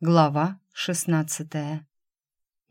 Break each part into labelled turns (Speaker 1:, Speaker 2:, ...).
Speaker 1: Глава шестнадцатая.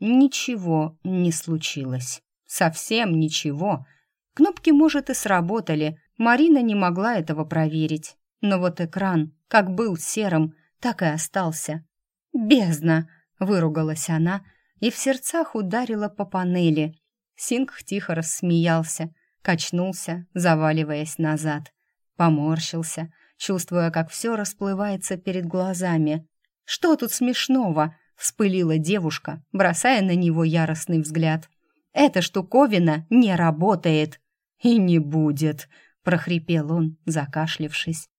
Speaker 1: Ничего не случилось. Совсем ничего. Кнопки, может, и сработали. Марина не могла этого проверить. Но вот экран, как был серым, так и остался. «Бездна!» — выругалась она и в сердцах ударила по панели. Сингх тихо рассмеялся, качнулся, заваливаясь назад. Поморщился, чувствуя, как все расплывается перед глазами. «Что тут смешного?» — вспылила девушка, бросая на него яростный взгляд. «Эта штуковина не работает!» «И не будет!» — прохрипел он, закашлившись.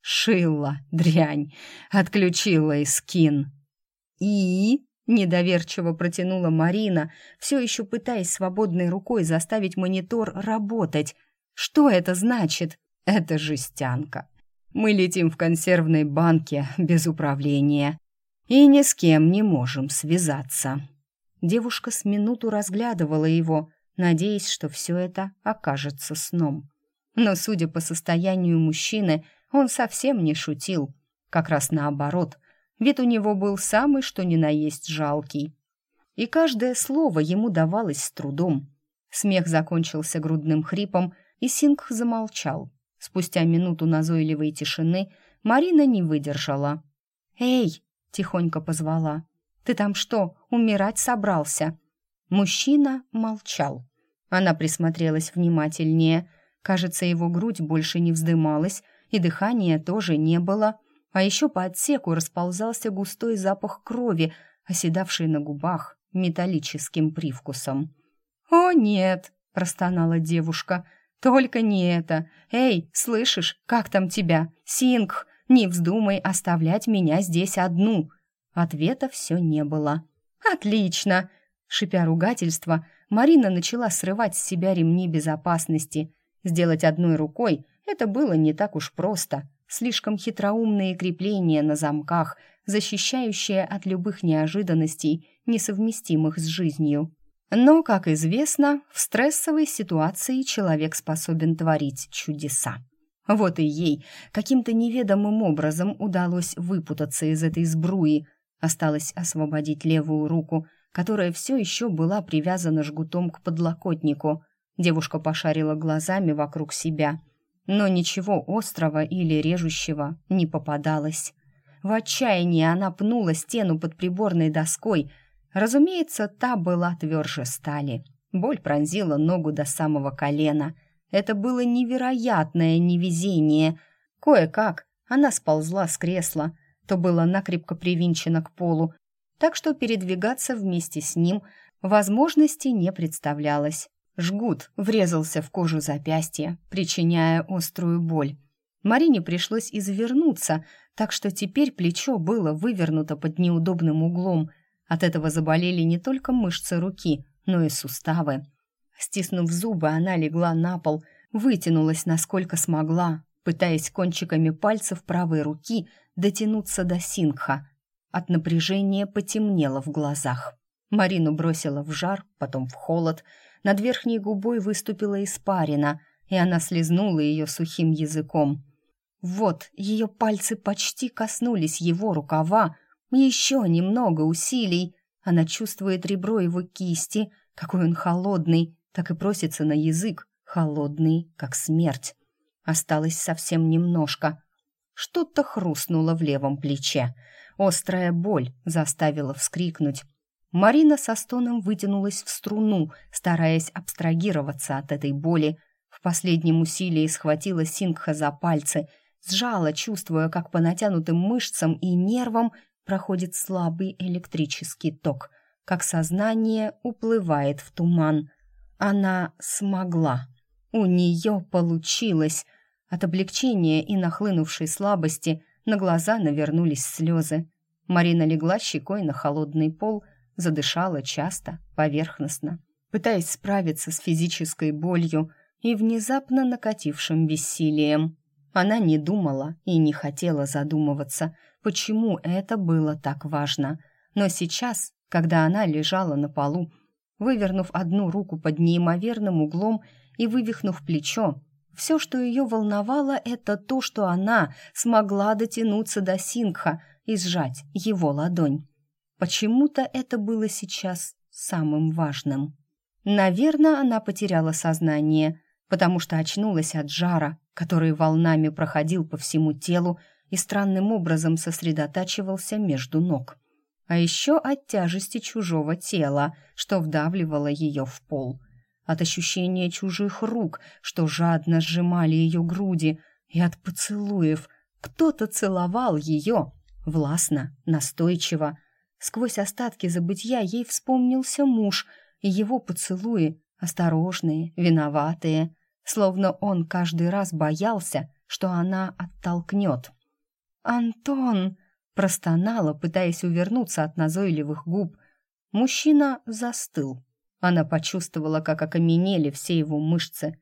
Speaker 1: «Шила, дрянь! Отключила Искин!» «И?» — недоверчиво протянула Марина, все еще пытаясь свободной рукой заставить монитор работать. «Что это значит?» «Это жестянка. Мы летим в консервной банке без управления и ни с кем не можем связаться». Девушка с минуту разглядывала его, надеясь, что все это окажется сном. Но, судя по состоянию мужчины, он совсем не шутил. Как раз наоборот, вид у него был самый что ни на есть жалкий. И каждое слово ему давалось с трудом. Смех закончился грудным хрипом, и Сингх замолчал. Спустя минуту назойливой тишины Марина не выдержала. «Эй!» — тихонько позвала. «Ты там что, умирать собрался?» Мужчина молчал. Она присмотрелась внимательнее. Кажется, его грудь больше не вздымалась, и дыхания тоже не было. А еще по отсеку расползался густой запах крови, оседавший на губах металлическим привкусом. «О, нет!» — простонала девушка — «Только не это! Эй, слышишь, как там тебя? Сингх, не вздумай оставлять меня здесь одну!» Ответа все не было. «Отлично!» Шипя ругательства, Марина начала срывать с себя ремни безопасности. Сделать одной рукой это было не так уж просто. Слишком хитроумные крепления на замках, защищающие от любых неожиданностей, несовместимых с жизнью. Но, как известно, в стрессовой ситуации человек способен творить чудеса. Вот и ей каким-то неведомым образом удалось выпутаться из этой сбруи. Осталось освободить левую руку, которая все еще была привязана жгутом к подлокотнику. Девушка пошарила глазами вокруг себя, но ничего острого или режущего не попадалось. В отчаянии она пнула стену под приборной доской — Разумеется, та была тверже стали. Боль пронзила ногу до самого колена. Это было невероятное невезение. Кое-как она сползла с кресла, то было накрепко привинчено к полу, так что передвигаться вместе с ним возможности не представлялось. Жгут врезался в кожу запястья, причиняя острую боль. Марине пришлось извернуться, так что теперь плечо было вывернуто под неудобным углом – от этого заболели не только мышцы руки, но и суставы. Стиснув зубы, она легла на пол, вытянулась насколько смогла, пытаясь кончиками пальцев правой руки дотянуться до сингха. От напряжения потемнело в глазах. Марину бросила в жар, потом в холод. Над верхней губой выступила испарина, и она слезнула ее сухим языком. Вот, ее пальцы почти коснулись его рукава, еще немного усилий. Она чувствует ребро его кисти, какой он холодный, так и просится на язык, холодный, как смерть. Осталось совсем немножко. Что-то хрустнуло в левом плече. Острая боль заставила вскрикнуть. Марина со стоном вытянулась в струну, стараясь абстрагироваться от этой боли. В последнем усилии схватила Сингха за пальцы, сжала, чувствуя, как по натянутым мышцам и нервам проходит слабый электрический ток, как сознание уплывает в туман. Она смогла. У нее получилось. От облегчения и нахлынувшей слабости на глаза навернулись слезы. Марина легла щекой на холодный пол, задышала часто, поверхностно, пытаясь справиться с физической болью и внезапно накатившим бессилием. Она не думала и не хотела задумываться – почему это было так важно. Но сейчас, когда она лежала на полу, вывернув одну руку под неимоверным углом и вывихнув плечо, все, что ее волновало, это то, что она смогла дотянуться до Сингха и сжать его ладонь. Почему-то это было сейчас самым важным. Наверное, она потеряла сознание, потому что очнулась от жара, который волнами проходил по всему телу и странным образом сосредотачивался между ног. А еще от тяжести чужого тела, что вдавливало ее в пол. От ощущения чужих рук, что жадно сжимали ее груди, и от поцелуев. Кто-то целовал ее, властно, настойчиво. Сквозь остатки забытья ей вспомнился муж и его поцелуи, осторожные, виноватые, словно он каждый раз боялся, что она оттолкнет. «Антон!» — простонала, пытаясь увернуться от назойливых губ. Мужчина застыл. Она почувствовала, как окаменели все его мышцы.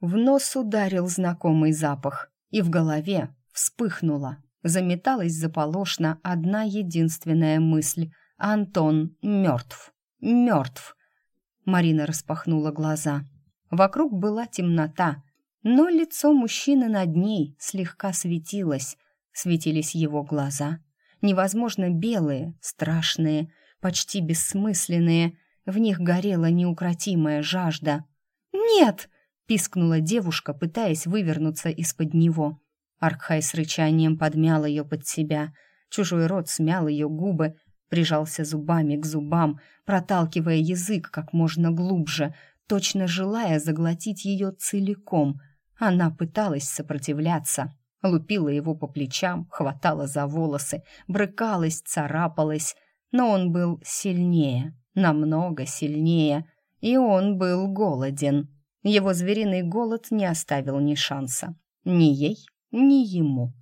Speaker 1: В нос ударил знакомый запах, и в голове вспыхнула. Заметалась заполошно одна единственная мысль. «Антон мертв! Мертв!» Марина распахнула глаза. Вокруг была темнота, но лицо мужчины над ней слегка светилось. Светились его глаза. Невозможно белые, страшные, почти бессмысленные. В них горела неукротимая жажда. «Нет!» — пискнула девушка, пытаясь вывернуться из-под него. Аркхай с рычанием подмял ее под себя. Чужой рот смял ее губы, прижался зубами к зубам, проталкивая язык как можно глубже, точно желая заглотить ее целиком. Она пыталась сопротивляться, лупила его по плечам, хватала за волосы, брыкалась, царапалась, но он был сильнее, намного сильнее, и он был голоден. Его звериный голод не оставил ни шанса. Ни ей, ни ему.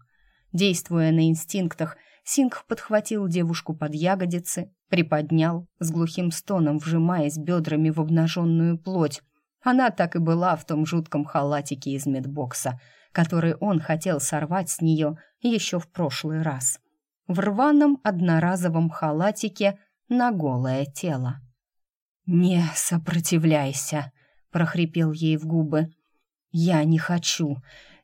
Speaker 1: Действуя на инстинктах, Сингх подхватил девушку под ягодицы, приподнял, с глухим стоном вжимаясь бедрами в обнаженную плоть. Она так и была в том жутком халатике из медбокса, который он хотел сорвать с нее еще в прошлый раз. В рваном одноразовом халатике на голое тело. «Не сопротивляйся», — прохрипел ей в губы. «Я не хочу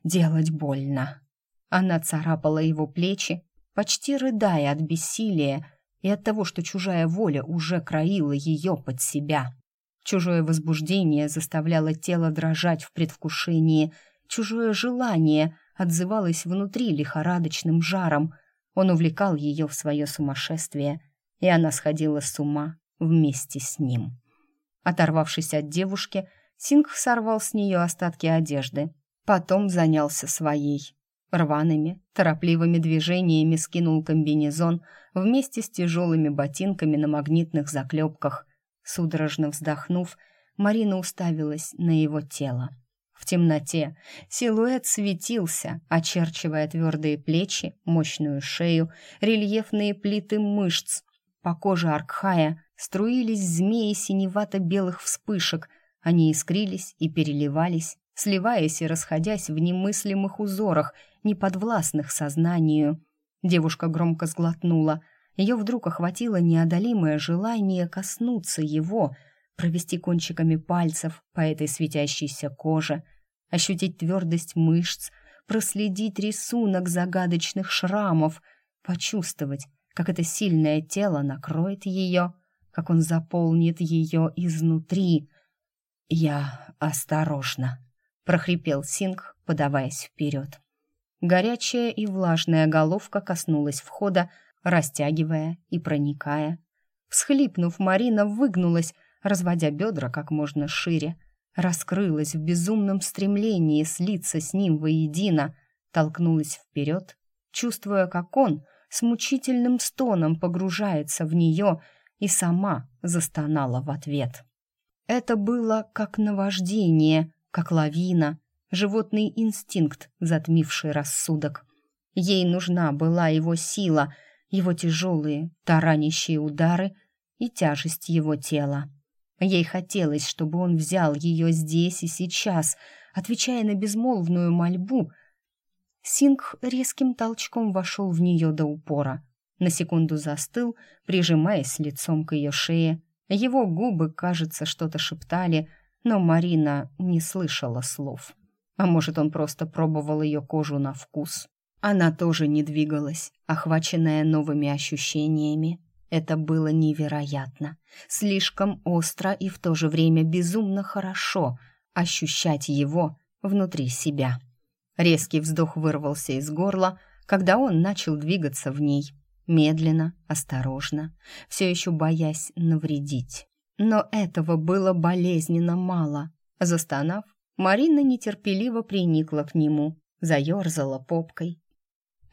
Speaker 1: делать больно». Она царапала его плечи, почти рыдая от бессилия и от того, что чужая воля уже краила ее под себя. Чужое возбуждение заставляло тело дрожать в предвкушении, чужое желание отзывалось внутри лихорадочным жаром. Он увлекал ее в свое сумасшествие, и она сходила с ума вместе с ним. Оторвавшись от девушки, Сингх сорвал с нее остатки одежды, потом занялся своей. Рваными, торопливыми движениями скинул комбинезон вместе с тяжелыми ботинками на магнитных заклепках. Судорожно вздохнув, Марина уставилась на его тело. В темноте силуэт светился, очерчивая твердые плечи, мощную шею, рельефные плиты мышц. По коже Аркхая струились змеи синевато-белых вспышек. Они искрились и переливались, сливаясь и расходясь в немыслимых узорах, неподвластных сознанию. Девушка громко сглотнула. Ее вдруг охватило неодолимое желание коснуться его, провести кончиками пальцев по этой светящейся коже, ощутить твердость мышц, проследить рисунок загадочных шрамов, почувствовать, как это сильное тело накроет ее, как он заполнит ее изнутри. «Я осторожно», прохрипел Синг, подаваясь вперед. Горячая и влажная головка коснулась входа, растягивая и проникая. Всхлипнув, Марина выгнулась, разводя бедра как можно шире, раскрылась в безумном стремлении слиться с ним воедино, толкнулась вперед, чувствуя, как он с мучительным стоном погружается в нее и сама застонала в ответ. Это было как наваждение, как лавина, животный инстинкт, затмивший рассудок. Ей нужна была его сила, его тяжелые, таранящие удары и тяжесть его тела. Ей хотелось, чтобы он взял ее здесь и сейчас, отвечая на безмолвную мольбу. Сингх резким толчком вошел в нее до упора. На секунду застыл, прижимаясь лицом к ее шее. Его губы, кажется, что-то шептали, но Марина не слышала слов. А может, он просто пробовал ее кожу на вкус. Она тоже не двигалась, охваченная новыми ощущениями. Это было невероятно, слишком остро и в то же время безумно хорошо ощущать его внутри себя. Резкий вздох вырвался из горла, когда он начал двигаться в ней, медленно, осторожно, все еще боясь навредить. Но этого было болезненно мало. Застонав, Марина нетерпеливо приникла к нему, заерзала попкой.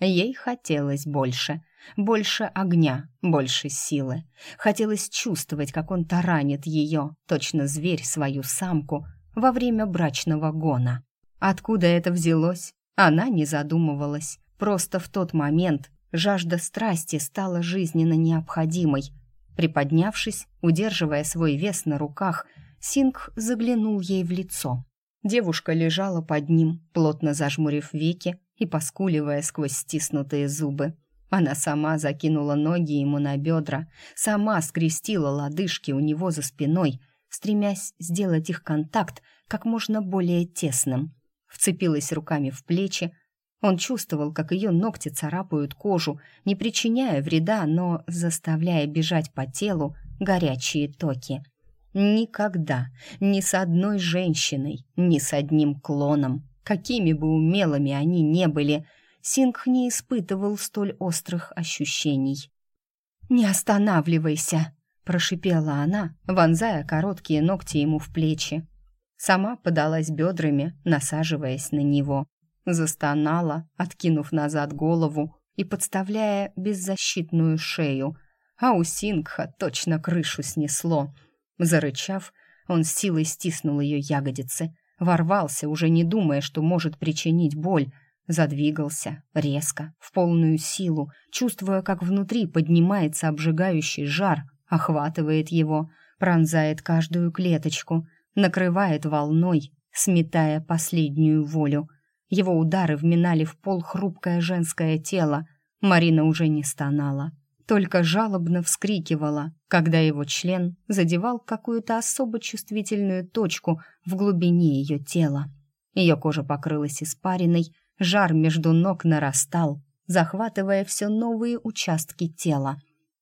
Speaker 1: Ей хотелось больше, больше огня, больше силы. Хотелось чувствовать, как он таранит ее, точно зверь, свою самку, во время брачного гона. Откуда это взялось? Она не задумывалась. Просто в тот момент жажда страсти стала жизненно необходимой. Приподнявшись, удерживая свой вес на руках, Сингх заглянул ей в лицо. Девушка лежала под ним, плотно зажмурив веки и поскуливая сквозь стиснутые зубы. Она сама закинула ноги ему на бедра, сама скрестила лодыжки у него за спиной, стремясь сделать их контакт как можно более тесным. Вцепилась руками в плечи, он чувствовал, как ее ногти царапают кожу, не причиняя вреда, но заставляя бежать по телу горячие токи. Никогда, ни с одной женщиной, ни с одним клоном, какими бы умелыми они не были, Сингх не испытывал столь острых ощущений. «Не останавливайся!» — прошипела она, вонзая короткие ногти ему в плечи. Сама подалась бедрами, насаживаясь на него застонала, откинув назад голову и подставляя беззащитную шею, а у Сингха точно крышу снесло. Зарычав, он силой стиснул ее ягодицы, ворвался, уже не думая, что может причинить боль, задвигался резко, в полную силу, чувствуя, как внутри поднимается обжигающий жар, охватывает его, пронзает каждую клеточку, накрывает волной, сметая последнюю волю — его удары вминали в пол хрупкое женское тело. Марина уже не стонала, только жалобно вскрикивала, когда его член задевал какую-то особо чувствительную точку в глубине ее тела. Ее кожа покрылась испариной, жар между ног нарастал, захватывая все новые участки тела.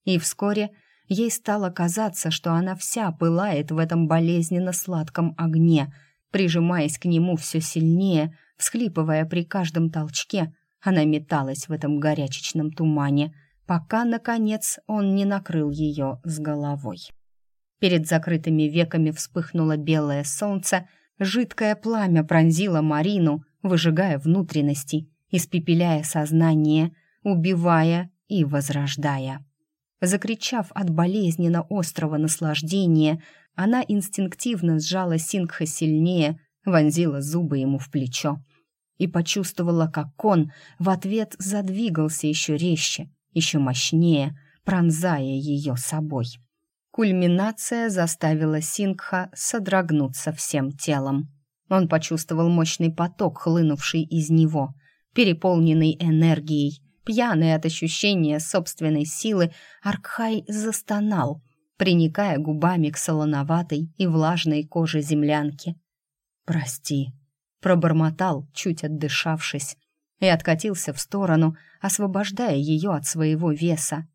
Speaker 1: И вскоре ей стало казаться, что она вся пылает в этом болезненно сладком огне, прижимаясь к нему все сильнее, Всхлипывая при каждом толчке, она металась в этом горячечном тумане, пока, наконец, он не накрыл ее с головой. Перед закрытыми веками вспыхнуло белое солнце, жидкое пламя пронзило Марину, выжигая внутренности, испепеляя сознание, убивая и возрождая. Закричав от болезненно острого наслаждения, она инстинктивно сжала Сингха сильнее, вонзила зубы ему в плечо и почувствовала, как он в ответ задвигался еще резче, еще мощнее, пронзая ее собой. Кульминация заставила Сингха содрогнуться всем телом. Он почувствовал мощный поток, хлынувший из него, переполненный энергией, пьяный от ощущения собственной силы, Аркхай застонал, приникая губами к солоноватой и влажной коже землянки. «Прости», — пробормотал, чуть отдышавшись, и откатился в сторону, освобождая ее от своего веса.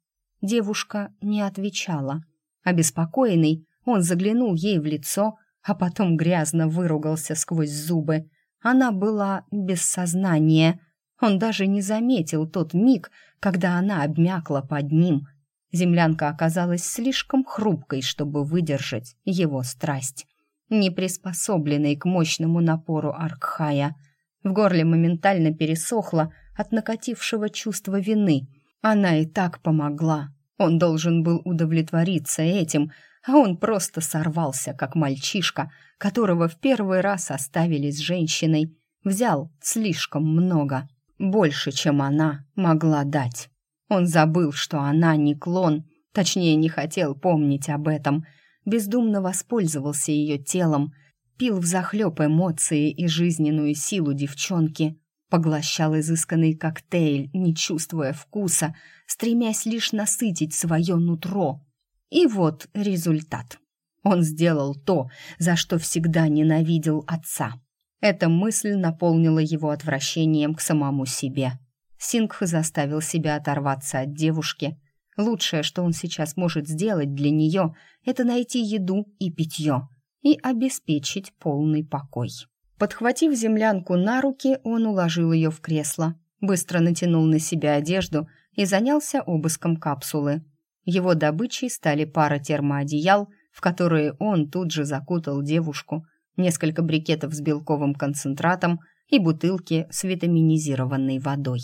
Speaker 1: Девушка не отвечала. Обеспокоенный, он заглянул ей в лицо, а потом грязно выругался сквозь зубы. Она была без сознания. Он даже не заметил тот миг, когда она обмякла под ним. Землянка оказалась слишком хрупкой, чтобы выдержать его страсть не приспособленный к мощному напору Аркхая. В горле моментально пересохло от накатившего чувства вины. Она и так помогла. Он должен был удовлетвориться этим, а он просто сорвался, как мальчишка, которого в первый раз оставили с женщиной. Взял слишком много, больше, чем она могла дать. Он забыл, что она не клон, точнее, не хотел помнить об этом — бездумно воспользовался ее телом, пил взахлеб эмоции и жизненную силу девчонки, поглощал изысканный коктейль, не чувствуя вкуса, стремясь лишь насытить свое нутро. И вот результат. Он сделал то, за что всегда ненавидел отца. Эта мысль наполнила его отвращением к самому себе. Сингх заставил себя оторваться от девушки. Лучшее, что он сейчас может сделать для нее, это найти еду и питье и обеспечить полный покой. Подхватив землянку на руки, он уложил ее в кресло, быстро натянул на себя одежду и занялся обыском капсулы. Его добычей стали пара термоодеял, в которые он тут же закутал девушку, несколько брикетов с белковым концентратом и бутылки с витаминизированной водой.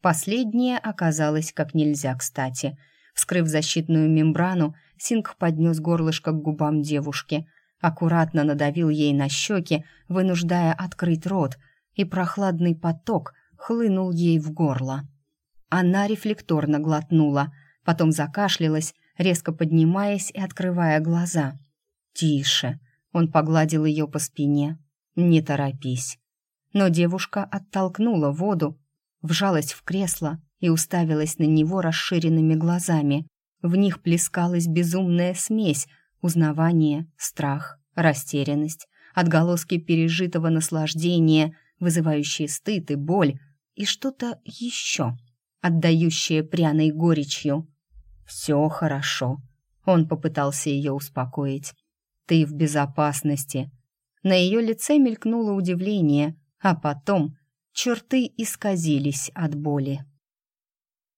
Speaker 1: Последнее оказалось как нельзя кстати. Вскрыв защитную мембрану, Синг поднес горлышко к губам девушки – аккуратно надавил ей на щеки, вынуждая открыть рот, и прохладный поток хлынул ей в горло. Она рефлекторно глотнула, потом закашлялась, резко поднимаясь и открывая глаза. «Тише!» — он погладил ее по спине. «Не торопись!» Но девушка оттолкнула воду, вжалась в кресло и уставилась на него расширенными глазами. В них плескалась безумная смесь Узнавание, страх, растерянность, отголоски пережитого наслаждения, вызывающие стыд и боль, и что-то еще, отдающее пряной горечью. «Все хорошо», — он попытался ее успокоить. «Ты в безопасности». На ее лице мелькнуло удивление, а потом черты исказились от боли.